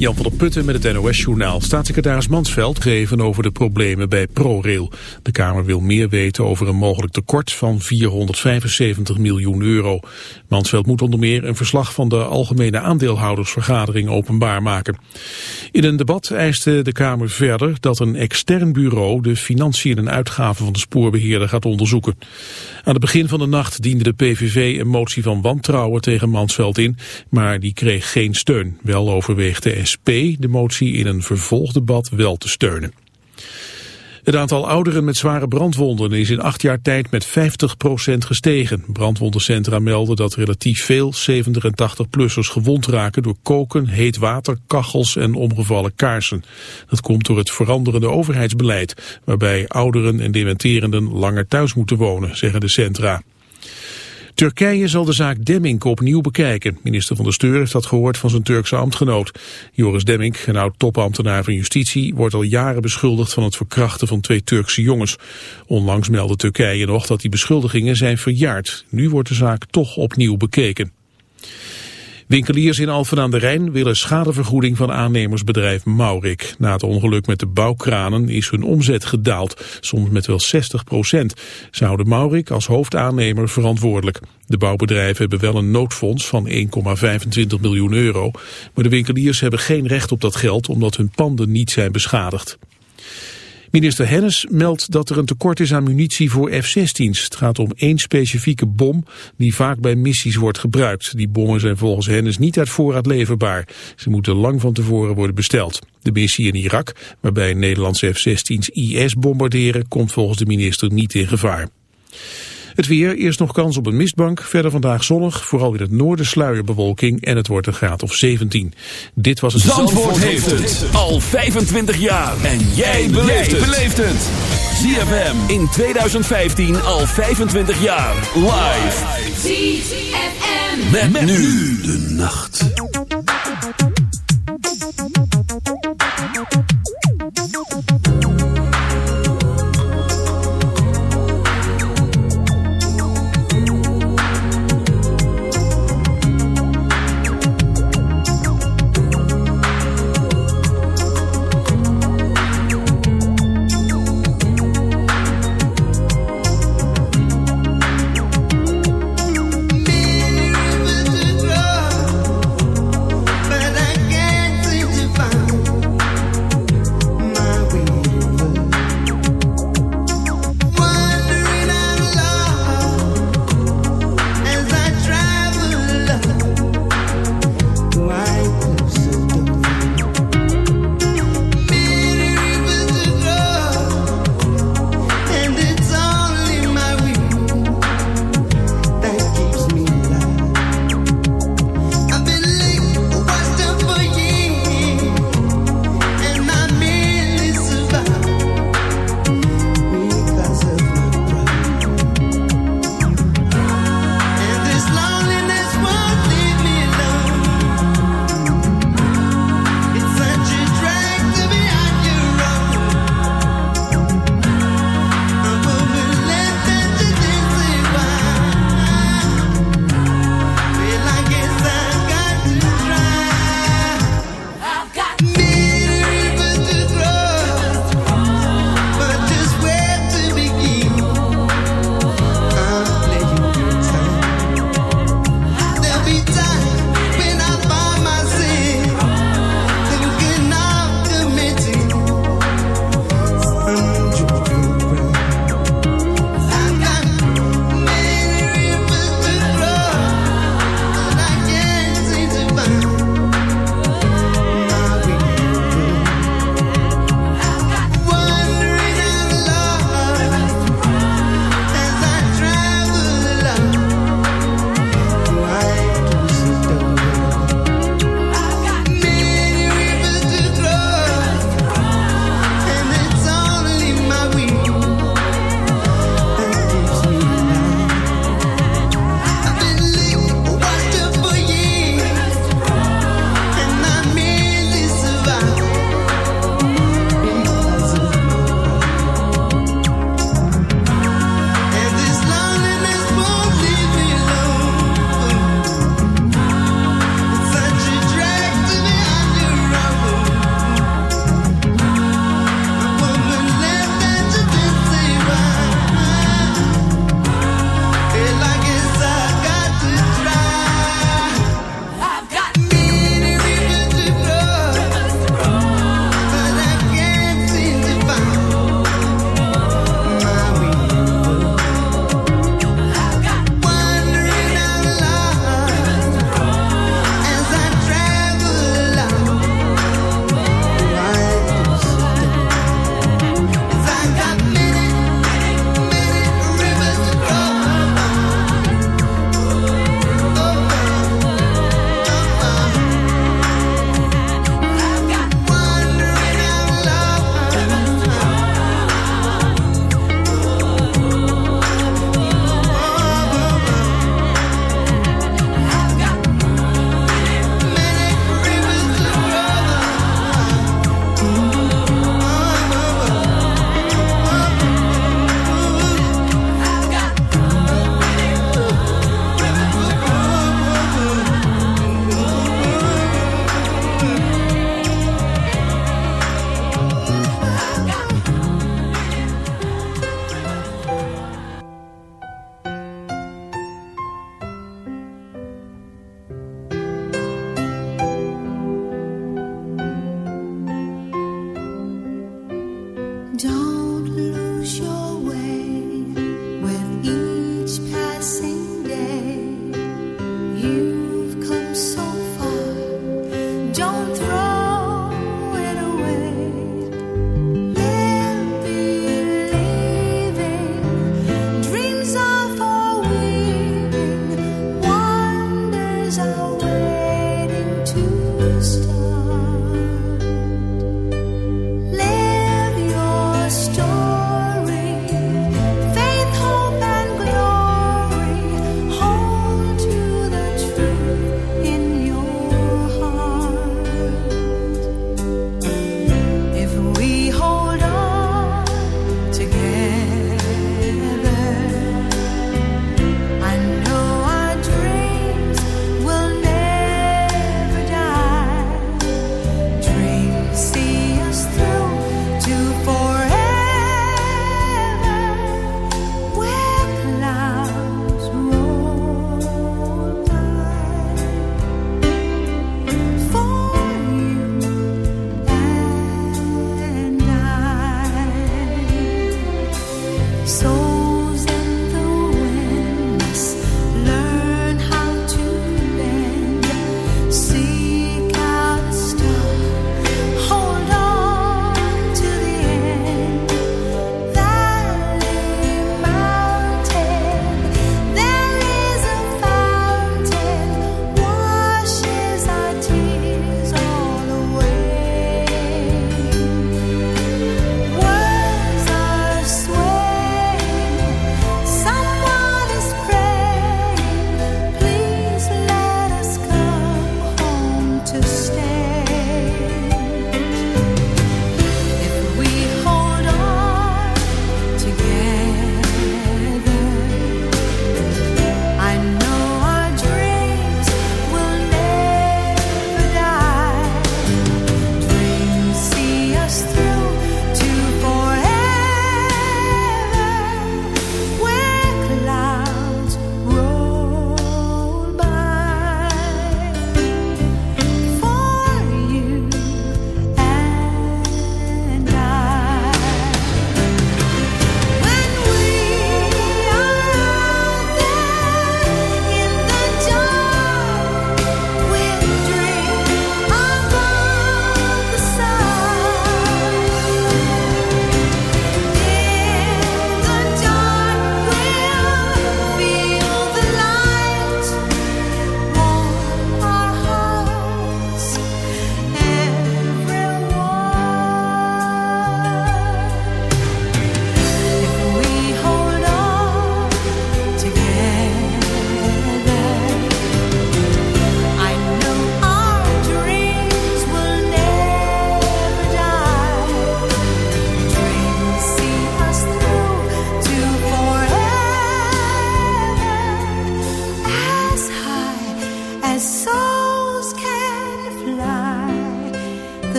Jan van der Putten met het NOS-journaal. Staatssecretaris Mansveld geven over de problemen bij ProRail. De Kamer wil meer weten over een mogelijk tekort van 475 miljoen euro. Mansveld moet onder meer een verslag van de Algemene Aandeelhoudersvergadering openbaar maken. In een debat eiste de Kamer verder dat een extern bureau de financiën en uitgaven van de spoorbeheerder gaat onderzoeken. Aan het begin van de nacht diende de PVV een motie van wantrouwen tegen Mansveld in, maar die kreeg geen steun. Wel overweegt de De motie in een vervolgdebat wel te steunen. Het aantal ouderen met zware brandwonden is in acht jaar tijd met 50% gestegen. Brandwondencentra melden dat relatief veel 70 en 80-plussers gewond raken door koken, heet water, kachels en omgevallen kaarsen. Dat komt door het veranderende overheidsbeleid, waarbij ouderen en dementerenden langer thuis moeten wonen, zeggen de centra. Turkije zal de zaak Demming opnieuw bekijken. Minister van de Steur heeft dat gehoord van zijn Turkse ambtgenoot. Joris Demming, een oud topambtenaar van justitie, wordt al jaren beschuldigd van het verkrachten van twee Turkse jongens. Onlangs meldde Turkije nog dat die beschuldigingen zijn verjaard. Nu wordt de zaak toch opnieuw bekeken. Winkeliers in Alphen aan de Rijn willen schadevergoeding van aannemersbedrijf Maurik. Na het ongeluk met de bouwkranen is hun omzet gedaald, soms met wel 60 procent. Ze houden Maurik als hoofdaannemer verantwoordelijk. De bouwbedrijven hebben wel een noodfonds van 1,25 miljoen euro. Maar de winkeliers hebben geen recht op dat geld omdat hun panden niet zijn beschadigd. Minister Hennis meldt dat er een tekort is aan munitie voor F-16's. Het gaat om één specifieke bom die vaak bij missies wordt gebruikt. Die bommen zijn volgens Hennis niet uit voorraad leverbaar. Ze moeten lang van tevoren worden besteld. De missie in Irak, waarbij Nederlandse F-16's IS bombarderen, komt volgens de minister niet in gevaar. Het weer, eerst nog kans op een mistbank, verder vandaag zonnig, vooral in het noorden sluierbewolking en het wordt een graad of 17. Dit was het... Zandvoort, heeft het al 25 jaar en jij beleeft het. ZFM in 2015 al 25 jaar live. ZFM met nu de nacht.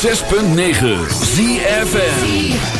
106.9 ZFN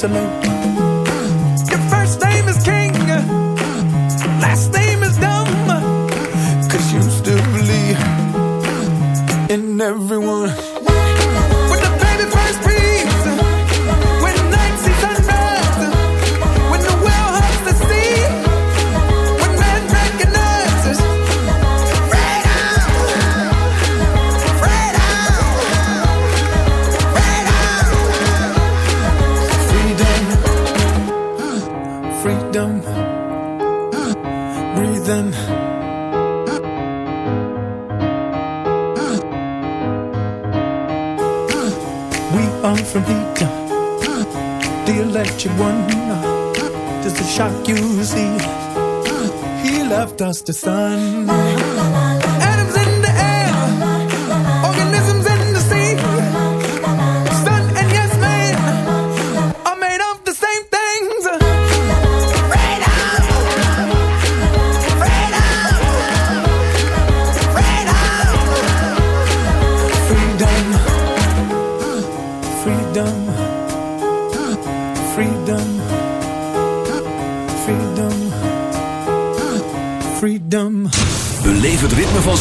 to. to sun.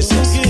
veces.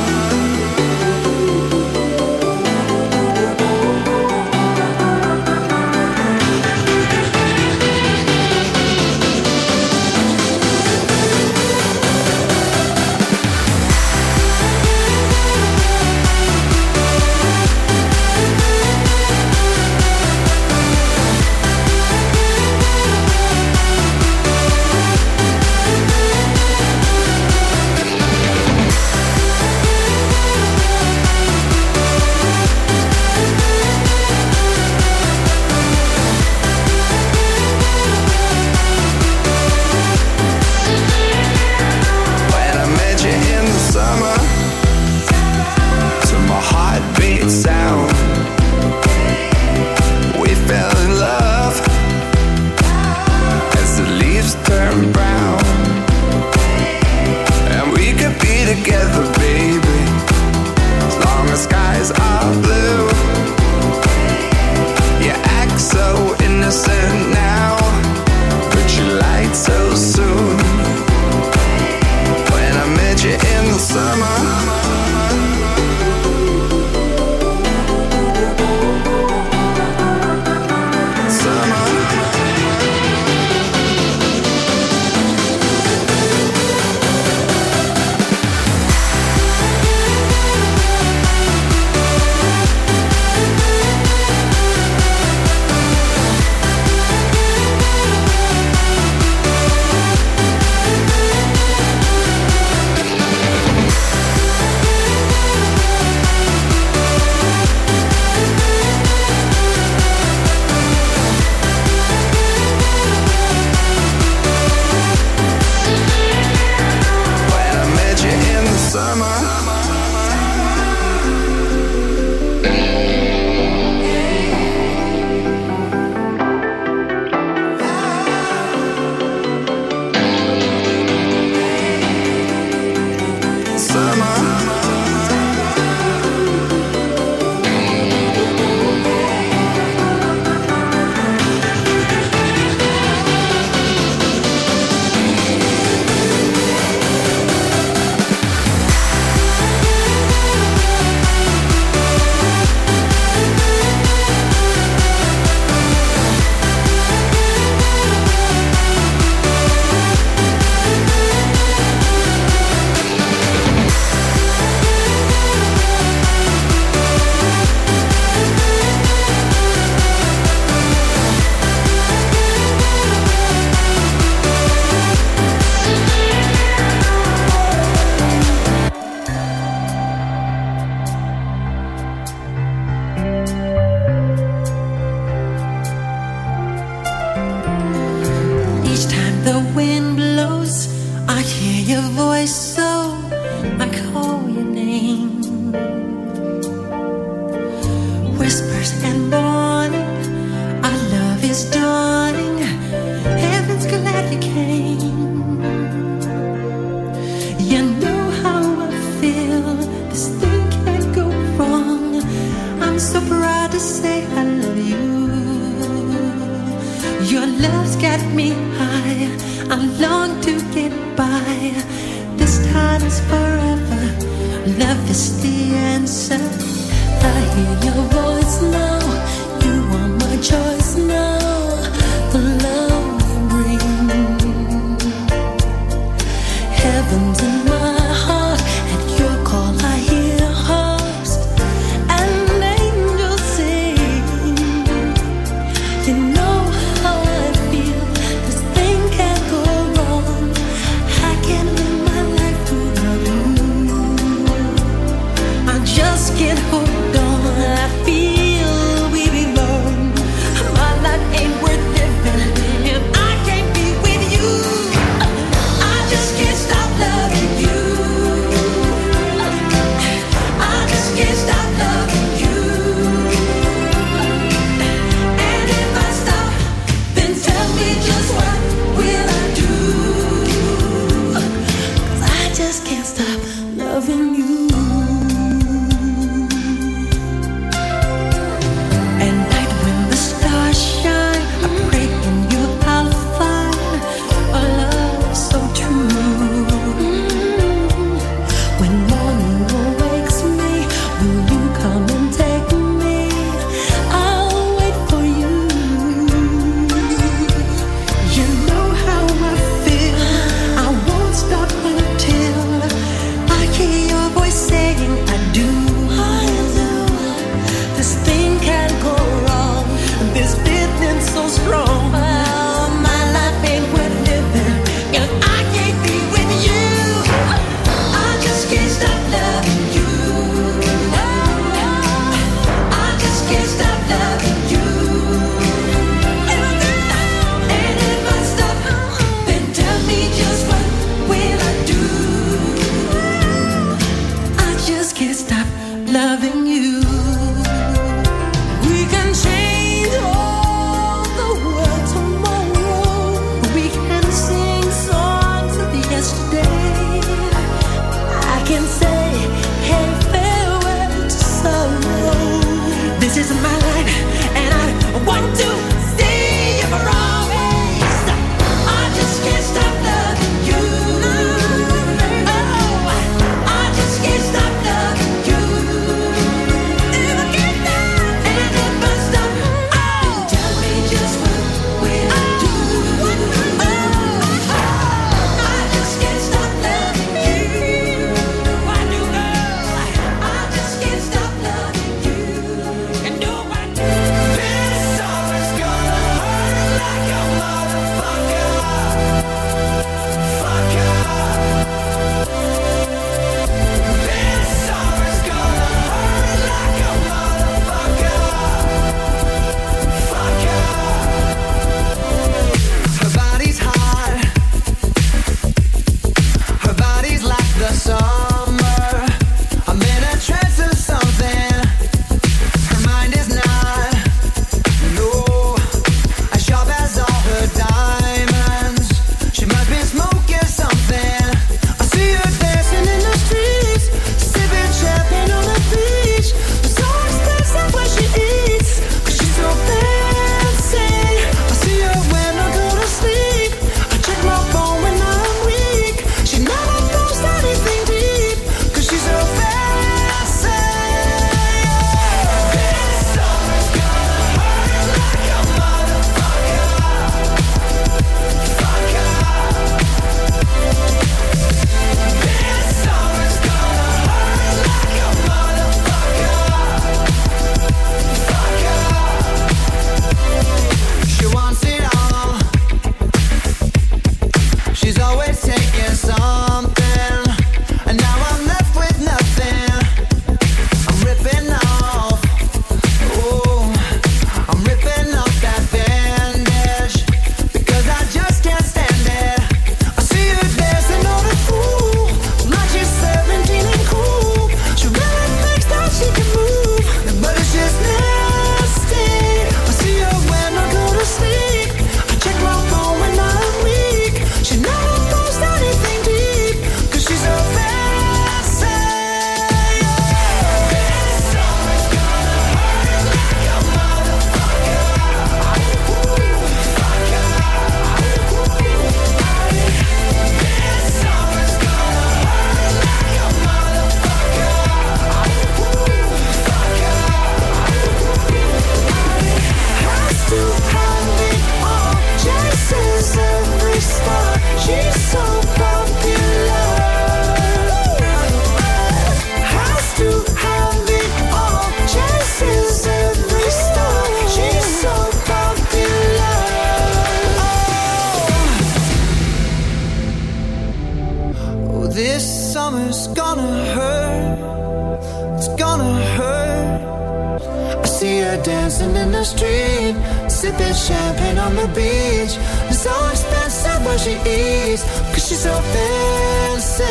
dancing in the street, sipping champagne on the beach. So expensive what she eats, cause she's so fancy.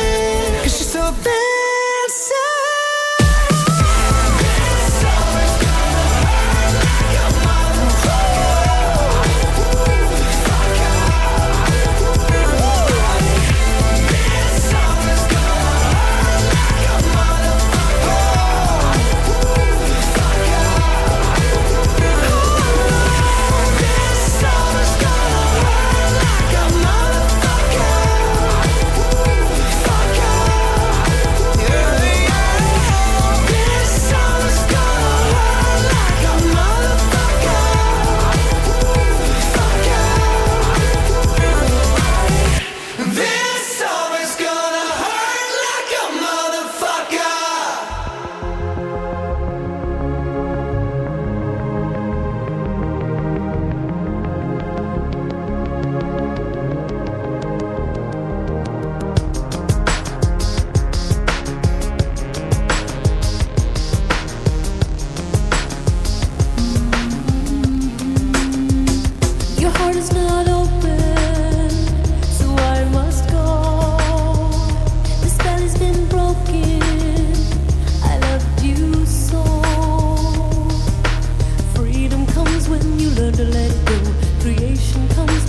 Cause she's so fancy.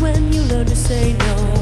when you learn to say no.